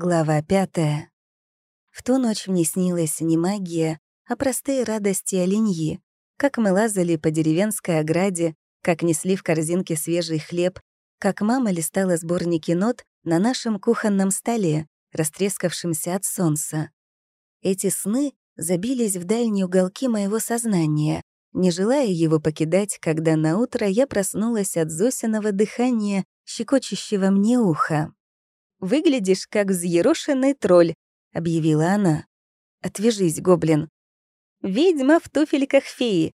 Глава пятая. В ту ночь мне снилась не магия, а простые радости оленьи, как мы лазали по деревенской ограде, как несли в корзинке свежий хлеб, как мама листала сборники нот на нашем кухонном столе, растрескавшемся от солнца. Эти сны забились в дальние уголки моего сознания, не желая его покидать, когда наутро я проснулась от Зосиного дыхания, щекочущего мне ухо выглядишь как взъерошенный тролль», — объявила она. «Отвяжись, гоблин». «Ведьма в туфельках феи».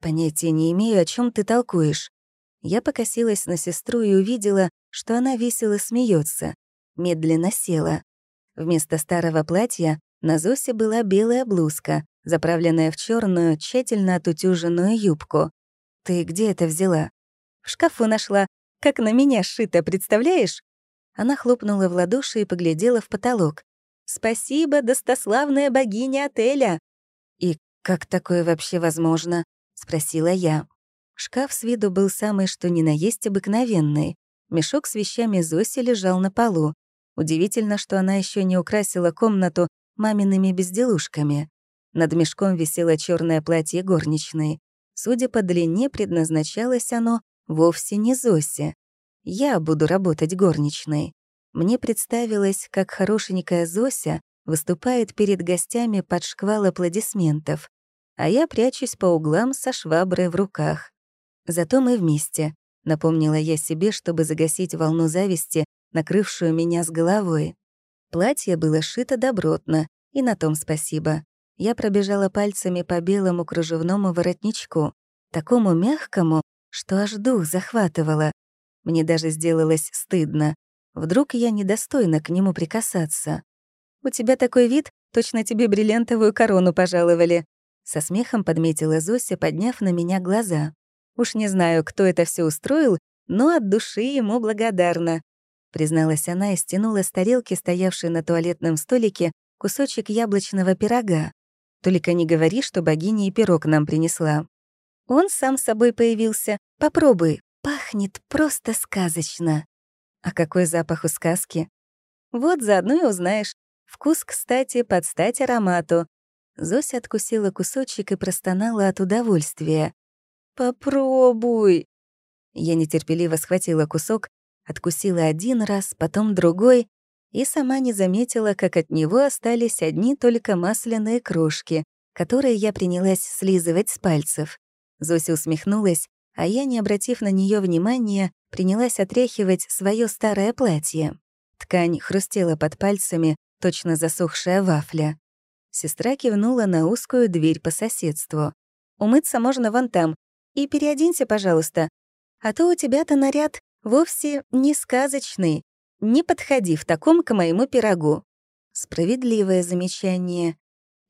«Понятия не имею, о чем ты толкуешь». Я покосилась на сестру и увидела, что она весело смеется. Медленно села. Вместо старого платья на Зосе была белая блузка, заправленная в черную, тщательно отутюженную юбку. «Ты где это взяла?» «В шкафу нашла. Как на меня сшито, представляешь?» Она хлопнула в ладоши и поглядела в потолок. «Спасибо, достославная богиня отеля!» «И как такое вообще возможно?» — спросила я. Шкаф с виду был самый что ни на есть обыкновенный. Мешок с вещами Зоси лежал на полу. Удивительно, что она еще не украсила комнату мамиными безделушками. Над мешком висело черное платье горничной. Судя по длине, предназначалось оно вовсе не Зосе. Я буду работать горничной. Мне представилось, как хорошенькая Зося выступает перед гостями под шквал аплодисментов, а я прячусь по углам со шваброй в руках. Зато мы вместе, напомнила я себе, чтобы загасить волну зависти, накрывшую меня с головой. Платье было шито добротно, и на том спасибо. Я пробежала пальцами по белому кружевному воротничку, такому мягкому, что аж дух захватывало. Мне даже сделалось стыдно. Вдруг я недостойна к нему прикасаться. «У тебя такой вид, точно тебе бриллиантовую корону пожаловали», со смехом подметила Зося, подняв на меня глаза. «Уж не знаю, кто это все устроил, но от души ему благодарна», призналась она и стянула с тарелки, стоявшей на туалетном столике, кусочек яблочного пирога. «Только не говори, что богиня и пирог нам принесла». «Он сам собой появился. Попробуй», Пахнет просто сказочно. А какой запах у сказки? Вот заодно и узнаешь. Вкус, кстати, под стать аромату. Зося откусила кусочек и простонала от удовольствия. «Попробуй!» Я нетерпеливо схватила кусок, откусила один раз, потом другой, и сама не заметила, как от него остались одни только масляные крошки, которые я принялась слизывать с пальцев. Зося усмехнулась а я, не обратив на нее внимания, принялась отряхивать свое старое платье. Ткань хрустела под пальцами, точно засохшая вафля. Сестра кивнула на узкую дверь по соседству. «Умыться можно вон там. И переоденься, пожалуйста. А то у тебя-то наряд вовсе не сказочный. Не подходи в таком к моему пирогу». Справедливое замечание.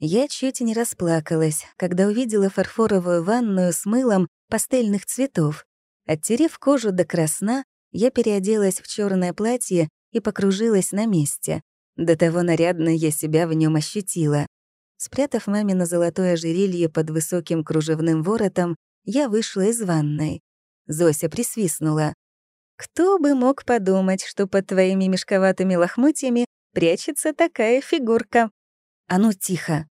Я чуть не расплакалась, когда увидела фарфоровую ванную с мылом пастельных цветов. Оттерев кожу до красна, я переоделась в черное платье и покружилась на месте. До того нарядно я себя в нем ощутила. Спрятав мамино золотое ожерелье под высоким кружевным воротом, я вышла из ванной. Зося присвистнула. «Кто бы мог подумать, что под твоими мешковатыми лохмотьями прячется такая фигурка?» «А ну тихо!»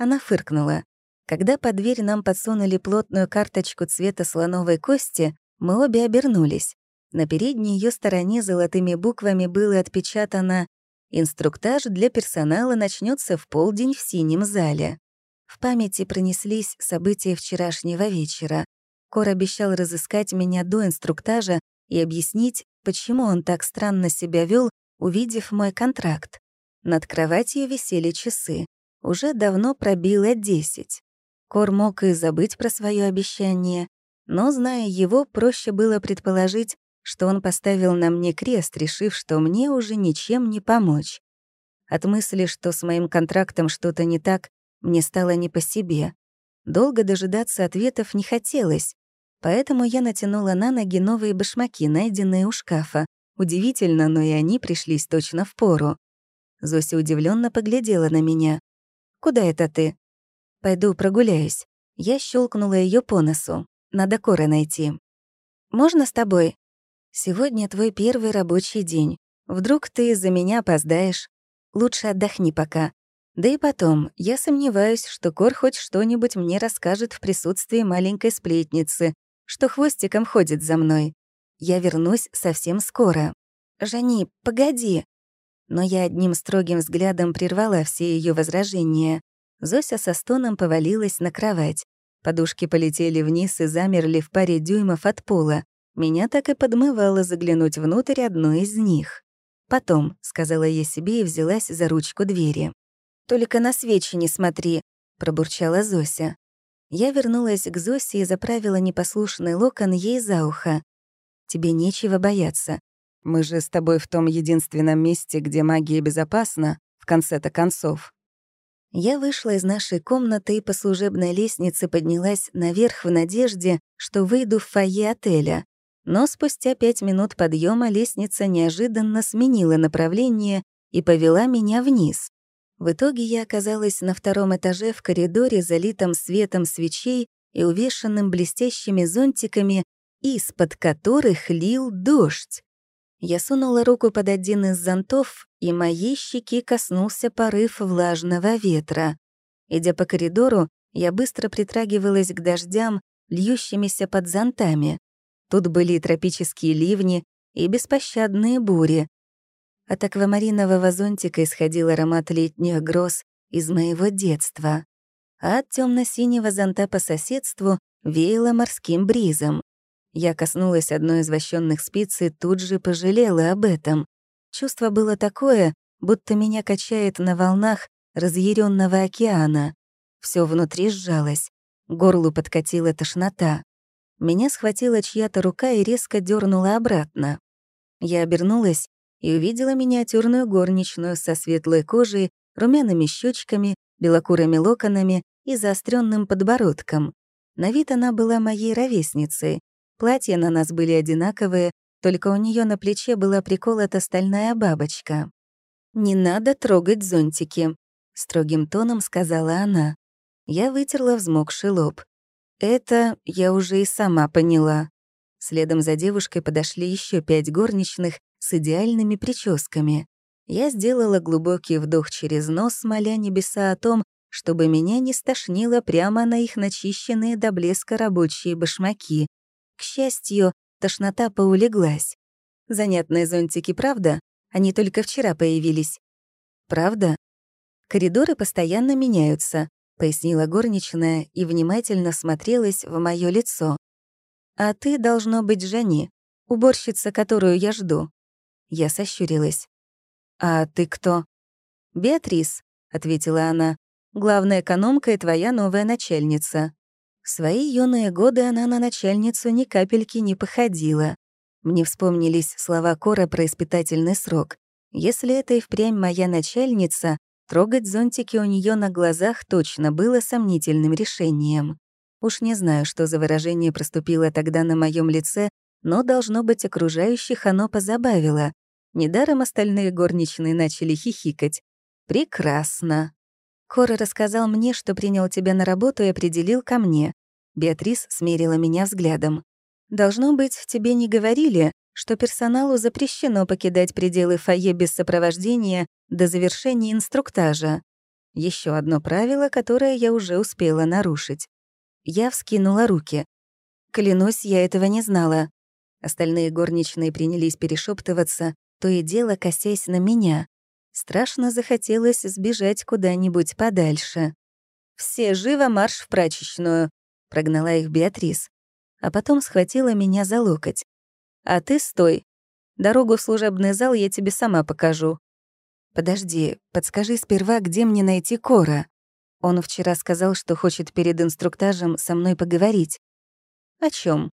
Она фыркнула. Когда под дверь нам подсунули плотную карточку цвета слоновой кости, мы обе обернулись. На передней ее стороне золотыми буквами было отпечатано «Инструктаж для персонала начнется в полдень в синем зале». В памяти пронеслись события вчерашнего вечера. Кор обещал разыскать меня до инструктажа и объяснить, почему он так странно себя вел, увидев мой контракт. Над кроватью висели часы уже давно пробило 10. Кор мог и забыть про свое обещание, но, зная его, проще было предположить, что он поставил на мне крест, решив, что мне уже ничем не помочь. От мысли, что с моим контрактом что-то не так, мне стало не по себе. Долго дожидаться ответов не хотелось, поэтому я натянула на ноги новые башмаки, найденные у шкафа. Удивительно, но и они пришлись точно в пору. Зося удивленно поглядела на меня. Куда это ты?» «Пойду прогуляюсь». Я щелкнула ее по носу. Надо коры найти. «Можно с тобой?» «Сегодня твой первый рабочий день. Вдруг ты из-за меня опоздаешь? Лучше отдохни пока. Да и потом, я сомневаюсь, что Кор хоть что-нибудь мне расскажет в присутствии маленькой сплетницы, что хвостиком ходит за мной. Я вернусь совсем скоро». «Жани, погоди!» но я одним строгим взглядом прервала все ее возражения. Зося со стоном повалилась на кровать. Подушки полетели вниз и замерли в паре дюймов от пола. Меня так и подмывало заглянуть внутрь одной из них. «Потом», — сказала я себе и взялась за ручку двери. «Только на свечи не смотри», — пробурчала Зося. Я вернулась к Зосе и заправила непослушный локон ей за ухо. «Тебе нечего бояться. Мы же с тобой в том единственном месте, где магия безопасна, в конце-то концов». Я вышла из нашей комнаты и по служебной лестнице поднялась наверх в надежде, что выйду в фойе отеля. Но спустя пять минут подъема лестница неожиданно сменила направление и повела меня вниз. В итоге я оказалась на втором этаже в коридоре, залитом светом свечей и увешанным блестящими зонтиками, из-под которых лил дождь. Я сунула руку под один из зонтов, и мои щеки коснулся порыв влажного ветра. Идя по коридору, я быстро притрагивалась к дождям, льющимися под зонтами. Тут были тропические ливни, и беспощадные бури. От аквамаринового зонтика исходил аромат летних гроз из моего детства. А от темно синего зонта по соседству веяло морским бризом. Я коснулась одной из вощенных спиц и тут же пожалела об этом. Чувство было такое, будто меня качает на волнах разъяренного океана. Все внутри сжалось. Горлу подкатила тошнота. Меня схватила чья-то рука и резко дернула обратно. Я обернулась и увидела миниатюрную горничную со светлой кожей, румяными щечками, белокурыми локонами и заостренным подбородком. На вид она была моей ровесницей, Платья на нас были одинаковые, только у нее на плече была приколота стальная бабочка. «Не надо трогать зонтики», — строгим тоном сказала она. Я вытерла взмокший лоб. «Это я уже и сама поняла». Следом за девушкой подошли еще пять горничных с идеальными прическами. Я сделала глубокий вдох через нос, моля небеса о том, чтобы меня не стошнило прямо на их начищенные до блеска рабочие башмаки. К счастью, тошнота поулеглась. Занятные зонтики, правда? Они только вчера появились. Правда? Коридоры постоянно меняются, пояснила горничная и внимательно смотрелась в мое лицо. А ты должно быть Жани, уборщица, которую я жду. Я сощурилась. А ты кто? Беатрис, ответила она. Главная экономка и твоя новая начальница свои юные годы она на начальницу ни капельки не походила. Мне вспомнились слова Кора про испытательный срок. Если это и впрямь моя начальница, трогать зонтики у нее на глазах точно было сомнительным решением. Уж не знаю, что за выражение проступило тогда на моем лице, но, должно быть, окружающих оно позабавило. Недаром остальные горничные начали хихикать. «Прекрасно», Кора рассказал мне, что принял тебя на работу и определил ко мне. Беатрис смерила меня взглядом. «Должно быть, тебе не говорили, что персоналу запрещено покидать пределы фойе без сопровождения до завершения инструктажа. Еще одно правило, которое я уже успела нарушить. Я вскинула руки. Клянусь, я этого не знала. Остальные горничные принялись перешептываться, то и дело косясь на меня. Страшно захотелось сбежать куда-нибудь подальше. «Все живо марш в прачечную!» — прогнала их Беатрис. А потом схватила меня за локоть. «А ты стой. Дорогу в служебный зал я тебе сама покажу». «Подожди, подскажи сперва, где мне найти Кора?» Он вчера сказал, что хочет перед инструктажем со мной поговорить. «О чем?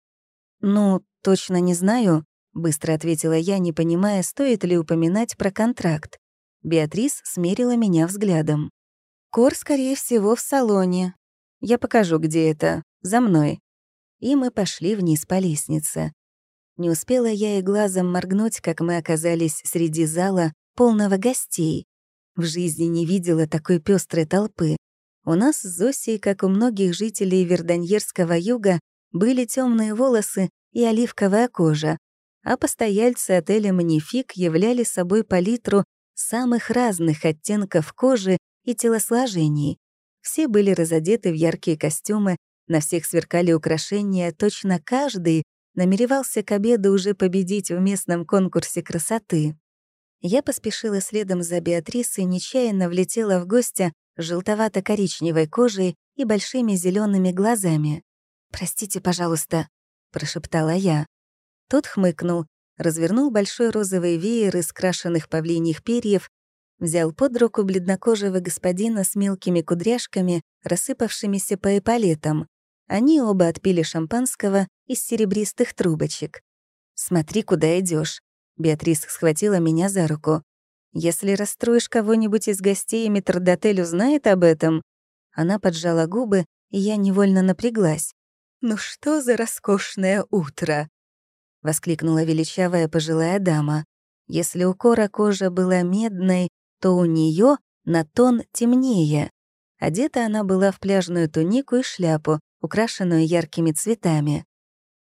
«Ну, точно не знаю», — быстро ответила я, не понимая, стоит ли упоминать про контракт. Беатрис смерила меня взглядом. «Кор, скорее всего, в салоне. Я покажу, где это. За мной». И мы пошли вниз по лестнице. Не успела я и глазом моргнуть, как мы оказались среди зала, полного гостей. В жизни не видела такой пестрой толпы. У нас с Зосей, как у многих жителей Верданьерского юга, были темные волосы и оливковая кожа, а постояльцы отеля «Манифик» являли собой палитру самых разных оттенков кожи и телосложений. Все были разодеты в яркие костюмы, на всех сверкали украшения, точно каждый намеревался к обеду уже победить в местном конкурсе красоты. Я поспешила следом за Беатрисой, нечаянно влетела в гостя с желтовато-коричневой кожей и большими зелеными глазами. «Простите, пожалуйста», — прошептала я. Тот хмыкнул, развернул большой розовый веер из крашенных павлиних перьев, взял под руку бледнокожего господина с мелкими кудряшками, рассыпавшимися по эполетам. Они оба отпили шампанского из серебристых трубочек. «Смотри, куда идешь. Беатрис схватила меня за руку. «Если расстроишь кого-нибудь из гостей, метрдотель узнает об этом». Она поджала губы, и я невольно напряглась. «Ну что за роскошное утро!» — воскликнула величавая пожилая дама. Если у Кора кожа была медной, то у нее на тон темнее. Одета она была в пляжную тунику и шляпу, украшенную яркими цветами.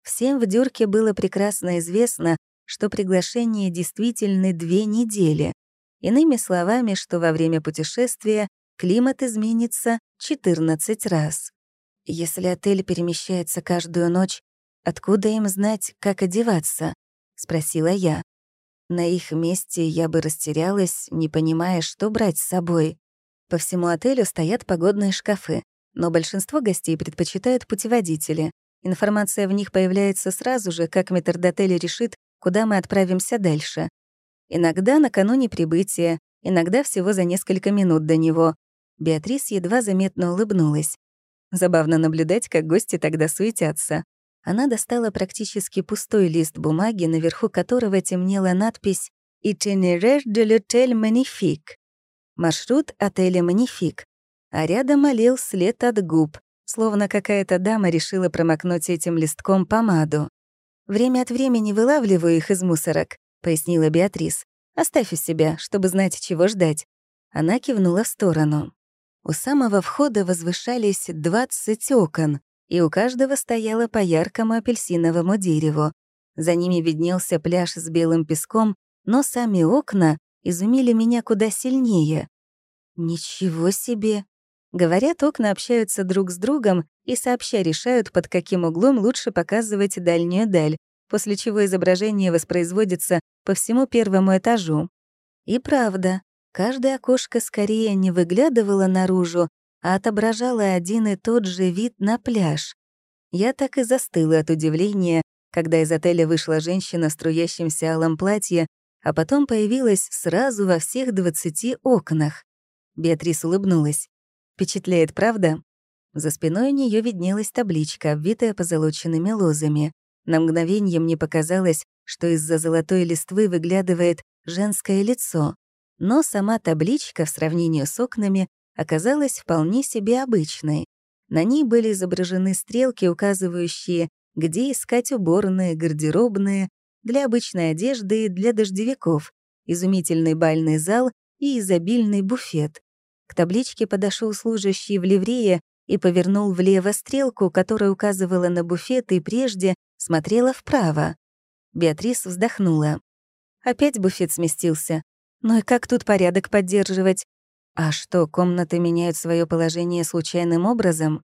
Всем в дюрке было прекрасно известно, что приглашение действительны две недели. Иными словами, что во время путешествия климат изменится 14 раз. Если отель перемещается каждую ночь «Откуда им знать, как одеваться?» — спросила я. На их месте я бы растерялась, не понимая, что брать с собой. По всему отелю стоят погодные шкафы, но большинство гостей предпочитают путеводители. Информация в них появляется сразу же, как метрдотель решит, куда мы отправимся дальше. Иногда накануне прибытия, иногда всего за несколько минут до него. Беатрис едва заметно улыбнулась. Забавно наблюдать, как гости тогда суетятся она достала практически пустой лист бумаги, наверху которого темнела надпись «Itinéraire de l'hôtel Манифик, — маршрут отеля «Манифик», а рядом олел след от губ, словно какая-то дама решила промокнуть этим листком помаду. «Время от времени вылавливаю их из мусорок», — пояснила Беатрис. «Оставь у себя, чтобы знать, чего ждать». Она кивнула в сторону. У самого входа возвышались 20 окон, и у каждого стояло по яркому апельсиновому дереву. За ними виднелся пляж с белым песком, но сами окна изумили меня куда сильнее. «Ничего себе!» Говорят, окна общаются друг с другом и сообща решают, под каким углом лучше показывать дальнюю даль, после чего изображение воспроизводится по всему первому этажу. И правда, каждое окошко скорее не выглядывало наружу, а отображала один и тот же вид на пляж. Я так и застыла от удивления, когда из отеля вышла женщина в струящемся алом платье, а потом появилась сразу во всех двадцати окнах. Беатрис улыбнулась. «Впечатляет, правда?» За спиной у неё виднелась табличка, обвитая позолоченными лозами. На мгновение мне показалось, что из-за золотой листвы выглядывает женское лицо, но сама табличка в сравнении с окнами оказалась вполне себе обычной. На ней были изображены стрелки, указывающие, где искать уборные, гардеробные, для обычной одежды и для дождевиков, изумительный бальный зал и изобильный буфет. К табличке подошел служащий в ливрее и повернул влево стрелку, которая указывала на буфет и прежде смотрела вправо. Беатрис вздохнула. Опять буфет сместился. Ну и как тут порядок поддерживать? А что, комнаты меняют свое положение случайным образом?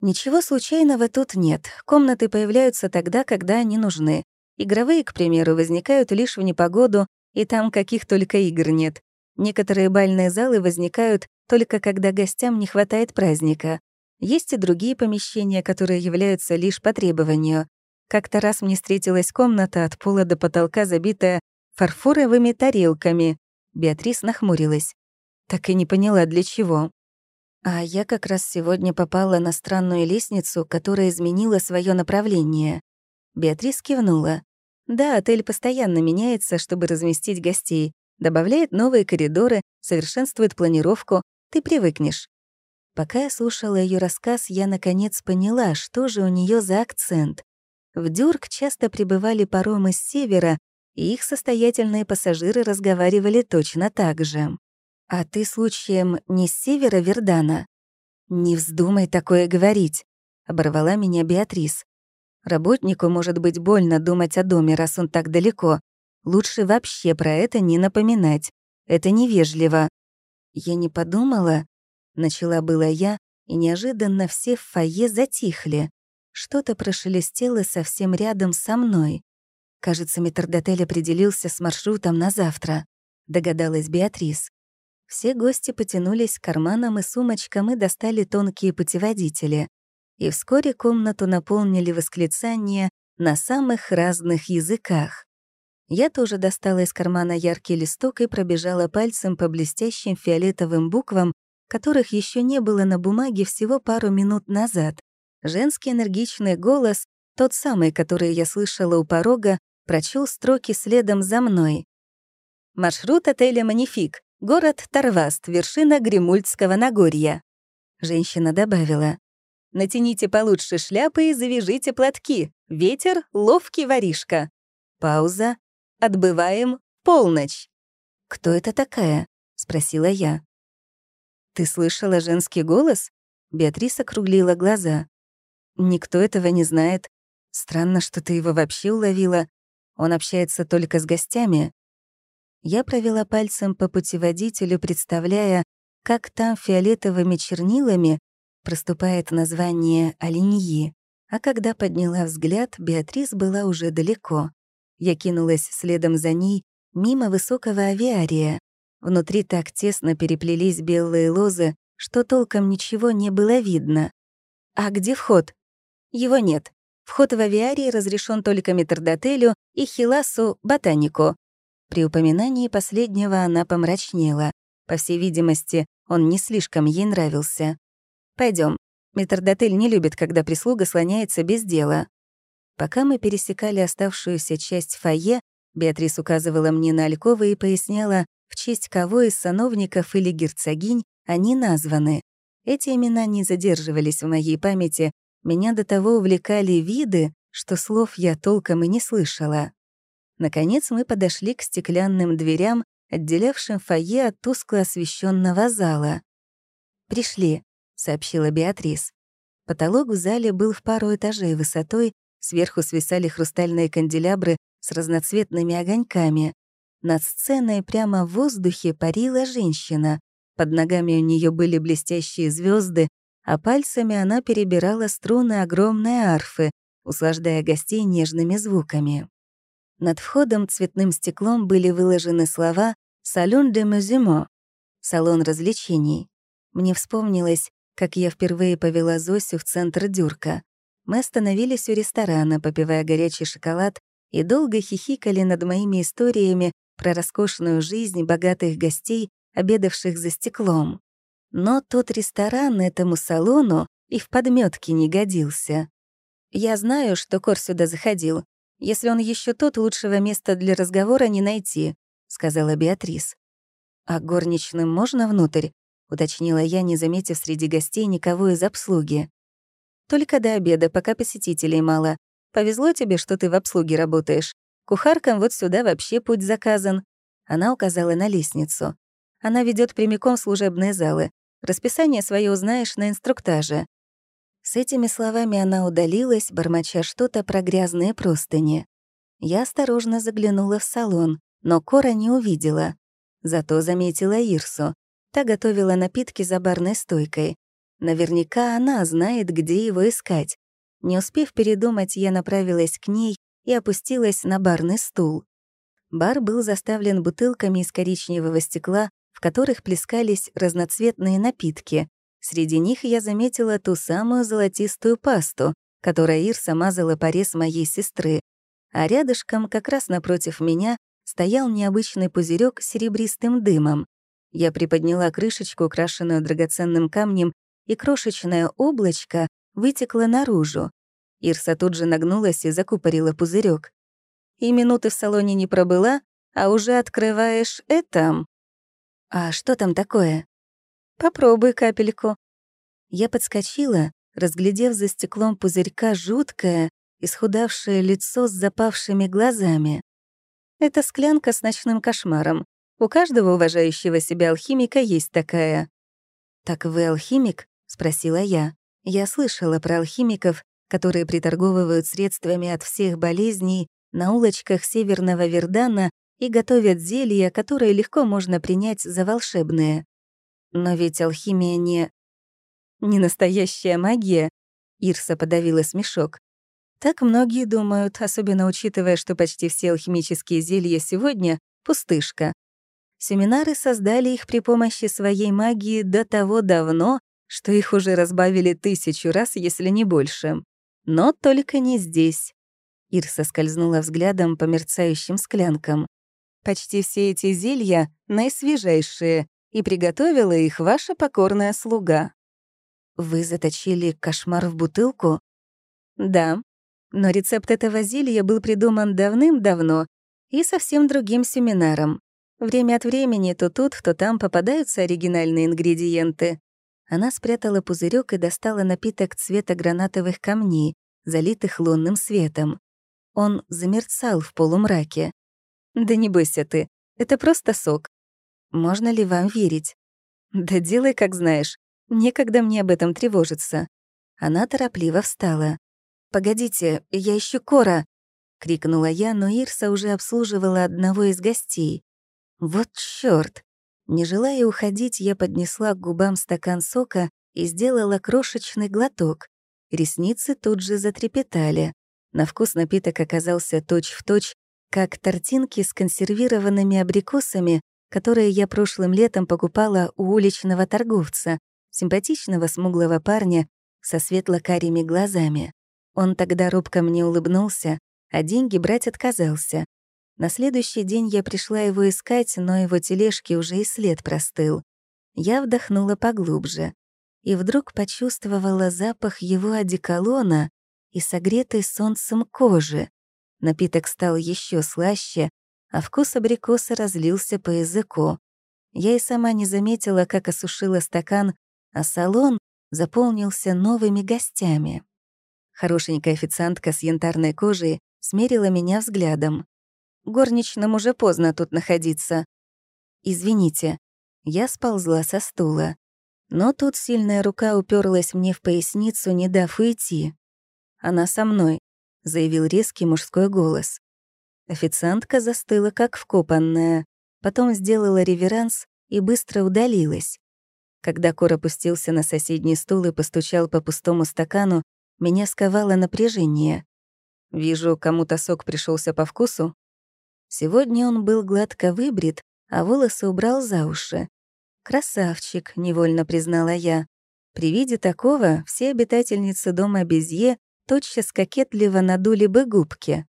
Ничего случайного тут нет. Комнаты появляются тогда, когда они нужны. Игровые, к примеру, возникают лишь в непогоду, и там каких только игр нет. Некоторые бальные залы возникают только когда гостям не хватает праздника. Есть и другие помещения, которые являются лишь по требованию. Как-то раз мне встретилась комната от пола до потолка, забитая фарфоровыми тарелками. Беатрис нахмурилась так и не поняла, для чего. А я как раз сегодня попала на странную лестницу, которая изменила свое направление. Беатрис кивнула. Да, отель постоянно меняется, чтобы разместить гостей. Добавляет новые коридоры, совершенствует планировку. Ты привыкнешь. Пока я слушала ее рассказ, я наконец поняла, что же у нее за акцент. В Дюрк часто прибывали паромы с севера, и их состоятельные пассажиры разговаривали точно так же. «А ты случаем не с севера Вердана?» «Не вздумай такое говорить», — оборвала меня Беатрис. «Работнику может быть больно думать о доме, раз он так далеко. Лучше вообще про это не напоминать. Это невежливо». «Я не подумала», — начала была я, и неожиданно все в фойе затихли. Что-то прошелестело совсем рядом со мной. Кажется, метрдотель определился с маршрутом на завтра, догадалась Беатрис. Все гости потянулись к карманам и сумочкам и достали тонкие путеводители. И вскоре комнату наполнили восклицания на самых разных языках. Я тоже достала из кармана яркий листок и пробежала пальцем по блестящим фиолетовым буквам, которых еще не было на бумаге всего пару минут назад. Женский энергичный голос, тот самый, который я слышала у порога, прочел строки следом за мной. «Маршрут отеля «Манифик» Город Тарваст, вершина Гремульдского Нагорья. Женщина добавила. Натяните получше шляпы и завяжите платки. Ветер — ловкий воришка. Пауза. Отбываем полночь. «Кто это такая?» — спросила я. «Ты слышала женский голос?» Беатриса округлила глаза. «Никто этого не знает. Странно, что ты его вообще уловила. Он общается только с гостями. Я провела пальцем по путеводителю, представляя, как там фиолетовыми чернилами проступает название Алиньи. А когда подняла взгляд, Беатрис была уже далеко. Я кинулась следом за ней, мимо высокого авиария. Внутри так тесно переплелись белые лозы, что толком ничего не было видно. «А где вход?» «Его нет. Вход в авиарий разрешен только метрдотелю и хиласу-ботанику», при упоминании последнего она помрачнела. По всей видимости, он не слишком ей нравился. Пойдем. Метрдотель не любит, когда прислуга слоняется без дела». Пока мы пересекали оставшуюся часть фойе, Беатрис указывала мне на Альковы и поясняла, в честь кого из сановников или герцогинь они названы. Эти имена не задерживались в моей памяти, меня до того увлекали виды, что слов я толком и не слышала. Наконец мы подошли к стеклянным дверям, отделявшим фойе от тускло освещенного зала. «Пришли», — сообщила Беатрис. Потолок в зале был в пару этажей высотой, сверху свисали хрустальные канделябры с разноцветными огоньками. Над сценой прямо в воздухе парила женщина. Под ногами у нее были блестящие звезды, а пальцами она перебирала струны огромной арфы, услаждая гостей нежными звуками. Над входом цветным стеклом были выложены слова «Салон де Мюзимо» — «Салон развлечений». Мне вспомнилось, как я впервые повела Зосю в центр Дюрка. Мы остановились у ресторана, попивая горячий шоколад, и долго хихикали над моими историями про роскошную жизнь богатых гостей, обедавших за стеклом. Но тот ресторан этому салону и в подметке не годился. Я знаю, что Кор сюда заходил, если он еще тот, лучшего места для разговора не найти», — сказала Беатрис. «А горничным можно внутрь?» — уточнила я, не заметив среди гостей никого из обслуги. «Только до обеда, пока посетителей мало. Повезло тебе, что ты в обслуге работаешь. Кухаркам вот сюда вообще путь заказан». Она указала на лестницу. «Она ведет прямиком служебные залы. Расписание свое узнаешь на инструктаже. С этими словами она удалилась, бормоча что-то про грязные простыни. Я осторожно заглянула в салон, но Кора не увидела. Зато заметила Ирсу. Та готовила напитки за барной стойкой. Наверняка она знает, где его искать. Не успев передумать, я направилась к ней и опустилась на барный стул. Бар был заставлен бутылками из коричневого стекла, в которых плескались разноцветные напитки. Среди них я заметила ту самую золотистую пасту, которой Ирса мазала порез моей сестры, а рядышком, как раз напротив меня, стоял необычный пузырек с серебристым дымом. Я приподняла крышечку, украшенную драгоценным камнем, и крошечное облачко вытекло наружу. Ирса тут же нагнулась и закупорила пузырек. И минуты в салоне не пробыла, а уже открываешь это. «А что там такое?» Попробуй капельку». Я подскочила, разглядев за стеклом пузырька жуткое, исхудавшее лицо с запавшими глазами. Это склянка с ночным кошмаром. У каждого уважающего себя алхимика есть такая. «Так вы алхимик?» — спросила я. Я слышала про алхимиков, которые приторговывают средствами от всех болезней на улочках Северного Вердана и готовят зелья, которые легко можно принять за волшебные. Но ведь алхимия не... Не настоящая магия. Ирса подавила смешок. Так многие думают, особенно учитывая, что почти все алхимические зелья сегодня — пустышка. Семинары создали их при помощи своей магии до того давно, что их уже разбавили тысячу раз, если не больше. Но только не здесь. Ирса скользнула взглядом по мерцающим склянкам. Почти все эти зелья — наисвежайшие, и приготовила их ваша покорная слуга». «Вы заточили кошмар в бутылку?» «Да, но рецепт этого зелья был придуман давным-давно и совсем другим семинаром. Время от времени то тут, то там попадаются оригинальные ингредиенты». Она спрятала пузырек и достала напиток цвета гранатовых камней, залитых лунным светом. Он замерцал в полумраке. «Да не бойся ты, это просто сок. Можно ли вам верить? Да делай, как знаешь. Некогда мне об этом тревожиться. Она торопливо встала. «Погодите, я ищу Кора!» — крикнула я, но Ирса уже обслуживала одного из гостей. «Вот чёрт!» Не желая уходить, я поднесла к губам стакан сока и сделала крошечный глоток. Ресницы тут же затрепетали. На вкус напиток оказался точь-в-точь, точь, как тортинки с консервированными абрикосами которое я прошлым летом покупала у уличного торговца, симпатичного смуглого парня со светло-карими глазами. Он тогда робко мне улыбнулся, а деньги брать отказался. На следующий день я пришла его искать, но его тележки уже и след простыл. Я вдохнула поглубже и вдруг почувствовала запах его одеколона и согретой солнцем кожи. Напиток стал еще слаще, а вкус абрикоса разлился по языку. Я и сама не заметила, как осушила стакан, а салон заполнился новыми гостями. Хорошенькая официантка с янтарной кожей смерила меня взглядом. «Горничным уже поздно тут находиться». «Извините». Я сползла со стула. Но тут сильная рука уперлась мне в поясницу, не дав уйти. «Она со мной», — заявил резкий мужской голос. Официантка застыла, как вкопанная, потом сделала реверанс и быстро удалилась. Когда Кор опустился на соседний стул и постучал по пустому стакану, меня сковало напряжение. Вижу, кому-то сок пришелся по вкусу. Сегодня он был гладко выбрит, а волосы убрал за уши. «Красавчик», — невольно признала я. При виде такого все обитательницы дома Безье тотчас кокетливо надули бы губки.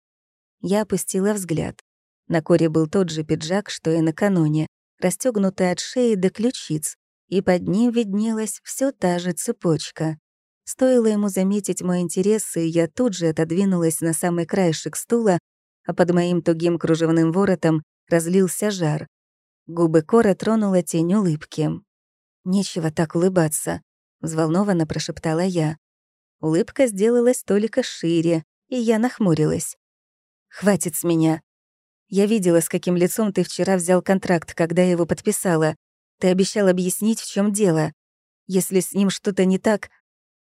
Я опустила взгляд. На Коре был тот же пиджак, что и накануне, расстёгнутый от шеи до ключиц, и под ним виднелась все та же цепочка. Стоило ему заметить мой интерес, и я тут же отодвинулась на самый краешек стула, а под моим тугим кружевным воротом разлился жар. Губы Кора тронула тень улыбки. «Нечего так улыбаться», — взволнованно прошептала я. Улыбка сделалась только шире, и я нахмурилась. Хватит с меня. Я видела, с каким лицом ты вчера взял контракт, когда я его подписала. Ты обещал объяснить, в чем дело. Если с ним что-то не так...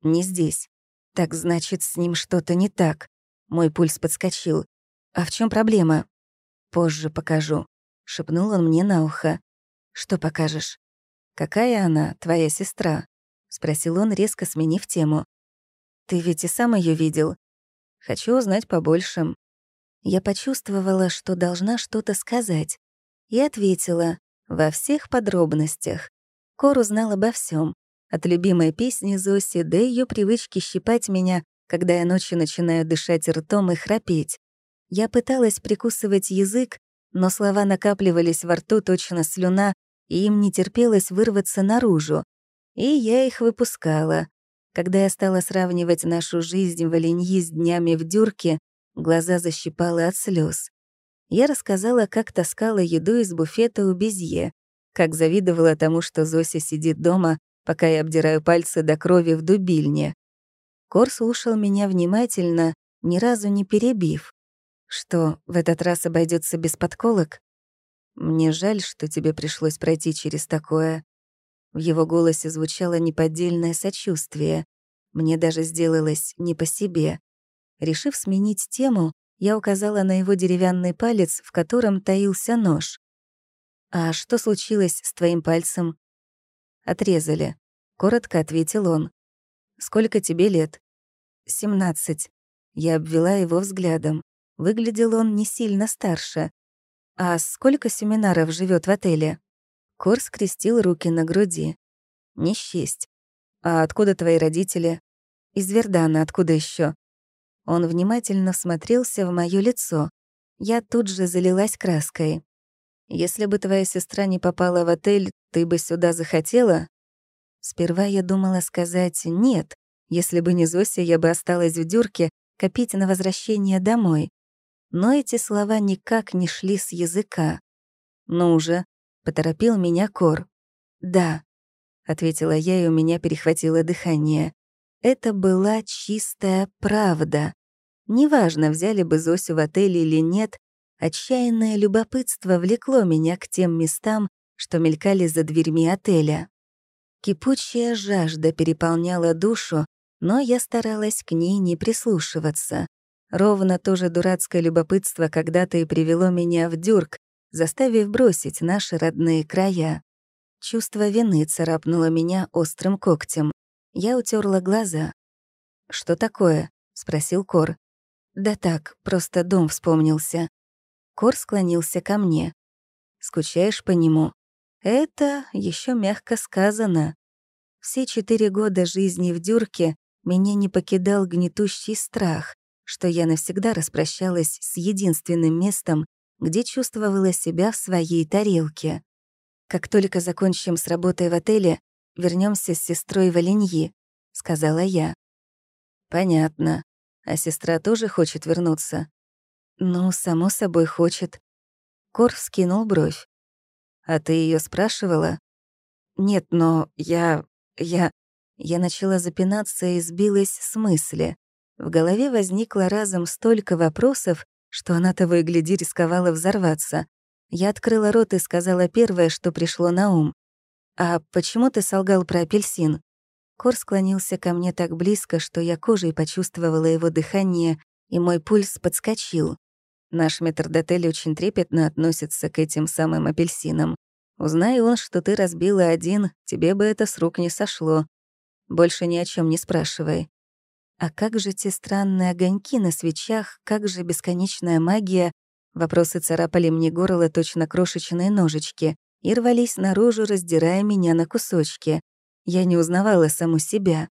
Не здесь. Так значит, с ним что-то не так. Мой пульс подскочил. А в чем проблема? Позже покажу. Шепнул он мне на ухо. Что покажешь? Какая она, твоя сестра? Спросил он, резко сменив тему. Ты ведь и сам ее видел. Хочу узнать побольше. Я почувствовала, что должна что-то сказать, и ответила во всех подробностях. Кор узнал обо всем, от любимой песни Зоси до ее привычки щипать меня, когда я ночью начинаю дышать ртом и храпеть. Я пыталась прикусывать язык, но слова накапливались во рту точно слюна, и им не терпелось вырваться наружу. И я их выпускала. Когда я стала сравнивать нашу жизнь в Оленьи с днями в Дюрке, Глаза защипала от слез. Я рассказала, как таскала еду из буфета у Безье, как завидовала тому, что Зося сидит дома, пока я обдираю пальцы до крови в дубильне. Кор слушал меня внимательно, ни разу не перебив. Что, в этот раз обойдется без подколок? Мне жаль, что тебе пришлось пройти через такое. В его голосе звучало неподдельное сочувствие. Мне даже сделалось не по себе. Решив сменить тему, я указала на его деревянный палец, в котором таился нож. «А что случилось с твоим пальцем?» «Отрезали», — коротко ответил он. «Сколько тебе лет?» «Семнадцать». Я обвела его взглядом. Выглядел он не сильно старше. «А сколько семинаров живет в отеле?» Кор скрестил руки на груди. «Не счесть. А откуда твои родители?» «Из Вердана, откуда еще? Он внимательно смотрелся в моё лицо. Я тут же залилась краской. «Если бы твоя сестра не попала в отель, ты бы сюда захотела?» Сперва я думала сказать «нет». Если бы не Зося, я бы осталась в дюрке копить на возвращение домой. Но эти слова никак не шли с языка. «Ну уже, поторопил меня Кор. «Да», — ответила я, и у меня перехватило дыхание. Это была чистая правда. Неважно, взяли бы Зосю в отель или нет, отчаянное любопытство влекло меня к тем местам, что мелькали за дверьми отеля. Кипучая жажда переполняла душу, но я старалась к ней не прислушиваться. Ровно то же дурацкое любопытство когда-то и привело меня в дюрк, заставив бросить наши родные края. Чувство вины царапнуло меня острым когтем. Я утерла глаза. «Что такое?» — спросил Кор. «Да так, просто дом вспомнился». Кор склонился ко мне. «Скучаешь по нему?» «Это еще мягко сказано. Все четыре года жизни в дюрке меня не покидал гнетущий страх, что я навсегда распрощалась с единственным местом, где чувствовала себя в своей тарелке. Как только закончим с работой в отеле, вернемся с сестрой Валеньи», — сказала я. «Понятно. А сестра тоже хочет вернуться?» «Ну, само собой, хочет». Кор вскинул бровь. «А ты ее спрашивала?» «Нет, но я... я...» Я начала запинаться и сбилась с мысли. В голове возникло разом столько вопросов, что она того и гляди рисковала взорваться. Я открыла рот и сказала первое, что пришло на ум. «А почему ты солгал про апельсин?» Кор склонился ко мне так близко, что я кожей почувствовала его дыхание, и мой пульс подскочил. Наш метрдотель очень трепетно относится к этим самым апельсинам. Узнай он, что ты разбила один, тебе бы это с рук не сошло. Больше ни о чем не спрашивай. А как же те странные огоньки на свечах, как же бесконечная магия? Вопросы царапали мне горло точно крошечные ножички и рвались наружу, раздирая меня на кусочки. Я не узнавала саму себя.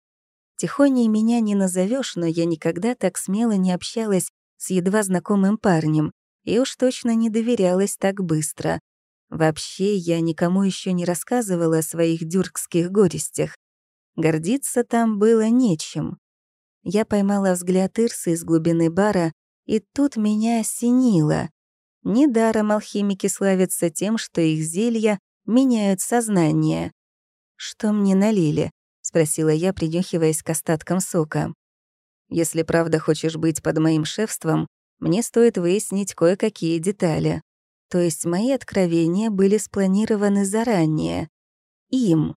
Тихоней меня не назовешь, но я никогда так смело не общалась с едва знакомым парнем и уж точно не доверялась так быстро. Вообще, я никому еще не рассказывала о своих дюркских горестях. Гордиться там было нечем. Я поймала взгляд Ирсы из глубины бара, и тут меня осенило. Недаром алхимики славятся тем, что их зелья меняют сознание. «Что мне налили?» — спросила я, принюхиваясь к остаткам сока. «Если правда хочешь быть под моим шефством, мне стоит выяснить кое-какие детали. То есть мои откровения были спланированы заранее. Им.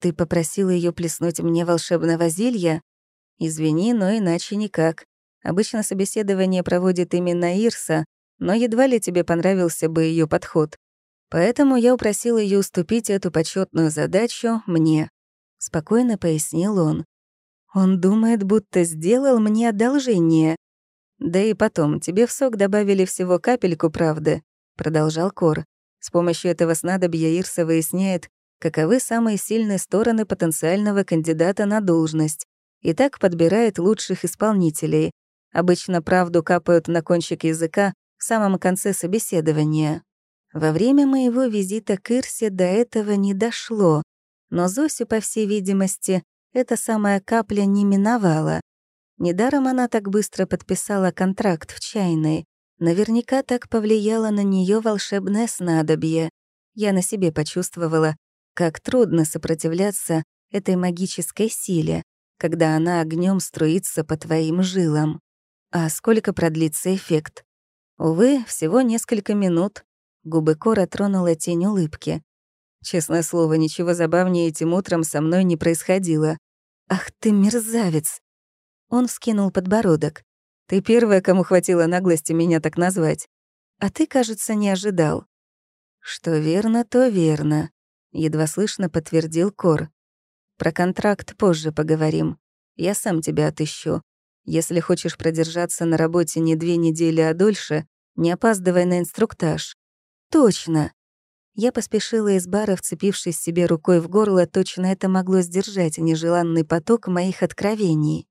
Ты попросила ее плеснуть мне волшебного зелья? Извини, но иначе никак. Обычно собеседование проводит именно Ирса, но едва ли тебе понравился бы ее подход. Поэтому я упросил ее уступить эту почетную задачу мне», — спокойно пояснил он. «Он думает, будто сделал мне одолжение». «Да и потом, тебе в сок добавили всего капельку правды», — продолжал Кор. С помощью этого снадобья Ирса выясняет, каковы самые сильные стороны потенциального кандидата на должность, и так подбирает лучших исполнителей. Обычно правду капают на кончик языка, самом конце собеседования. Во время моего визита к Ирсе до этого не дошло, но Зосю, по всей видимости, эта самая капля не миновала. Недаром она так быстро подписала контракт в чайной. Наверняка так повлияло на нее волшебное снадобье. Я на себе почувствовала, как трудно сопротивляться этой магической силе, когда она огнем струится по твоим жилам. А сколько продлится эффект? Увы, всего несколько минут. Губы Кора тронула тень улыбки. Честное слово, ничего забавнее этим утром со мной не происходило. «Ах ты, мерзавец!» Он вскинул подбородок. «Ты первая, кому хватило наглости меня так назвать. А ты, кажется, не ожидал». «Что верно, то верно», — едва слышно подтвердил Кор. «Про контракт позже поговорим. Я сам тебя отыщу. Если хочешь продержаться на работе не две недели, а дольше, не опаздывай на инструктаж». «Точно!» Я поспешила из бара, вцепившись себе рукой в горло, точно это могло сдержать нежеланный поток моих откровений.